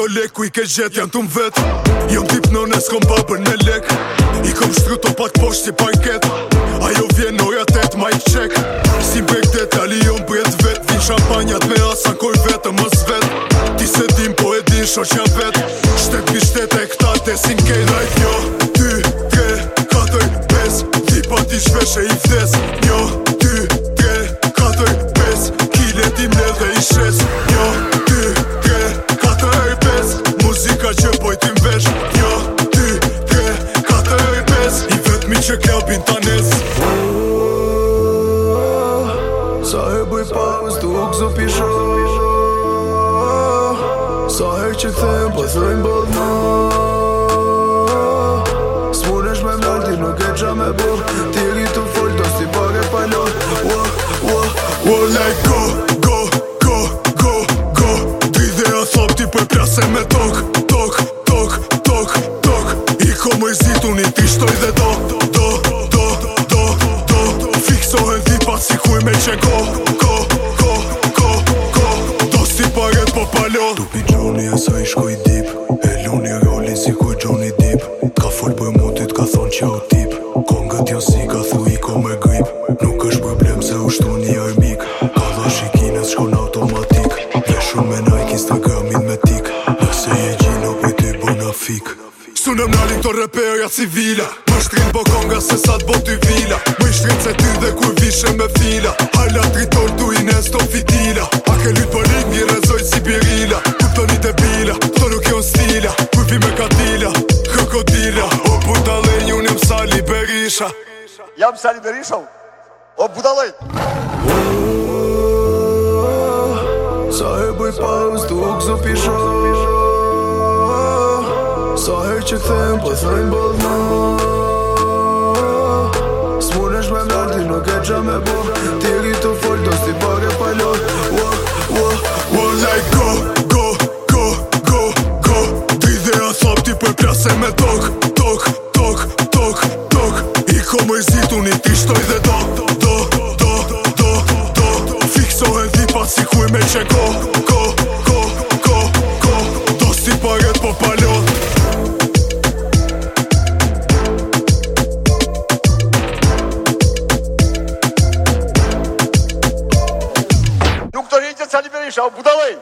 këto lek ku i ke gjet janë tëm vet Jëm tip në nes kom babër në lek I kom shtru të pak posht si banket Ajo vjen në oja tet ma i qek Si bek det ali jëm jo bret vet Vin shampanjat me asan koj vetë Më vet Ti se dim po e din shoq jam vet Shtet mi shtet e këta te si nkej Rajt një, jo. dy, tre, katër, pes Tipa ti shveshe i vdes Një që kelpin të nes Sa e buj pa më stuk zë pisho Sa e që them për po thëjnë bëll në Smunesh me mërë ti nuk e gjë me bërë Ti li të full të si bëgë e palon Wo, wo, wo like Unë i pishtoj dhe do, do, do, do, do, do Fiksohen dhipa si kuj me qe ko, ko, ko, ko, ko Do si paget po palo Tupi Gjoni e sa i shkoj dip E luni rolin si kuj Gjoni dip Ka fol për mutit ka thon qe o tip Kongët jo si ka thu i ko me grip Nuk është problem se ushtu një armik Ka dha shikines shkon automatik Vje shumë me Nike Instagram Su në mnali këto rëpeoja civila Më shtrin po konga se sa të botu vila Më i shtrin se ty dhe kur vishe me fila Hala të rritor tu i nesto fitila A ke lyt për po rrit një rezoj si birila Tu të një të bila, këto nuk jo në stila Kuj fi me katila, krokodila O putalej një një msali berisha Jam msali berisha u? O putalej! Sa e bëj pa u që këthejmë po thëjmë bëllë në Smunë është me mërti nuk e që me bo Tiri të folë do s'ti e pëllot Wo, wo, wo like go, go, go, go, go Ti dhe a thop për me tok, tok, tok, tok, tok I ko mërzit unë i ti shtoj dhe do, do, do, do, do, Fiksohen dhipa si kuj me qeko, 人家家里边的少不到位。